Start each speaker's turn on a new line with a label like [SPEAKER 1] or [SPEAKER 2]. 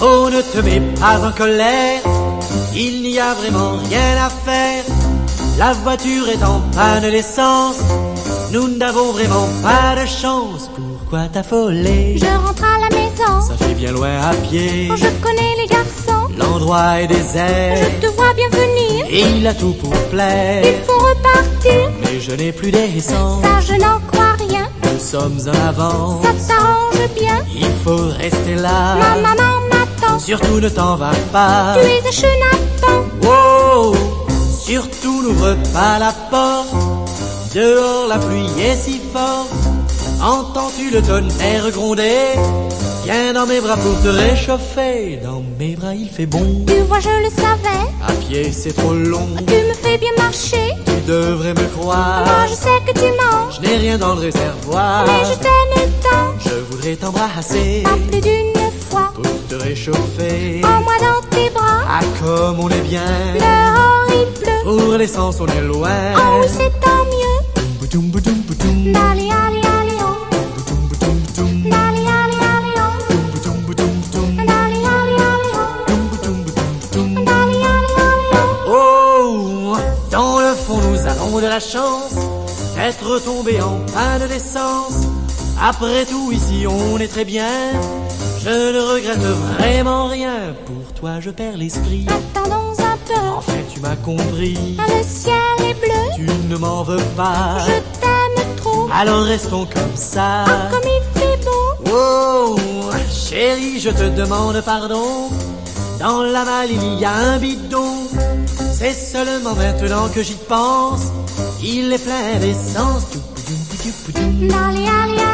[SPEAKER 1] Oh, ne te mets pas en colère, il n'y a vraiment rien à faire. La voiture est en panne d'essence, nous n'avons vraiment pas de chance. Pourquoi t'affoler?
[SPEAKER 2] Je rentre à la maison.
[SPEAKER 1] Ça fait bien loin à pied.
[SPEAKER 2] Oh, je connais les garçons.
[SPEAKER 1] L'endroit est désert.
[SPEAKER 2] Je te vois bien venir.
[SPEAKER 1] Il a tout pour plaire.
[SPEAKER 2] Il faut repartir.
[SPEAKER 1] Mais je n'ai plus d'essence.
[SPEAKER 2] Ça, je n'en crois rien.
[SPEAKER 1] Nous sommes en avance.
[SPEAKER 2] Ça t'arrange bien.
[SPEAKER 1] Il faut rester là. Surtout ne t'en va pas.
[SPEAKER 2] Tu es un chenapan.
[SPEAKER 1] Wow Surtout n'ouvre pas la porte. Dehors la pluie est si forte. Entends-tu le tonnerre gronder? Viens dans mes bras pour te réchauffer. Dans mes bras il fait bon.
[SPEAKER 2] Tu vois, je le savais.
[SPEAKER 1] À pied c'est trop long.
[SPEAKER 2] Tu me fais bien marcher.
[SPEAKER 1] Tu devrais me croire.
[SPEAKER 2] Moi, je sais que tu manges.
[SPEAKER 1] Je n'ai rien dans le réservoir.
[SPEAKER 2] Mais je t'aime tant.
[SPEAKER 1] Je voudrais t'embrasser.
[SPEAKER 2] Pas plus d'une
[SPEAKER 1] réchauffer.
[SPEAKER 2] Prends-moi dans tes bras.
[SPEAKER 1] Ah comme on est bien.
[SPEAKER 2] Dehors il pleut.
[SPEAKER 1] Pour l'essence on est loin.
[SPEAKER 2] Oh oui, c'est tant mieux. Allez, allez, allez, oh. Allez, allez, allez, oh. Allez, allez, allez, oh. Allez, allez, allez, oh.
[SPEAKER 1] Oh, dans le fond nous avons de la chance d'être tombés en panne d'essence. Après tout ici on est très bien. Je ne regrette vraiment rien. Pour toi je perds l'esprit.
[SPEAKER 2] Attendons un peu.
[SPEAKER 1] Enfin tu m'as compris.
[SPEAKER 2] Ah, Le ciel est bleu.
[SPEAKER 1] Tu ne m'en veux pas.
[SPEAKER 2] Je t'aime trop.
[SPEAKER 1] Alors restons comme ça.
[SPEAKER 2] Ah, comme il fait beau.
[SPEAKER 1] Oh, chérie, je te demande pardon. Dans la malle, il y a un bidon. C'est seulement maintenant que j'y pense. Il est plein d'essence.
[SPEAKER 2] Allez, allez, oh. Allez,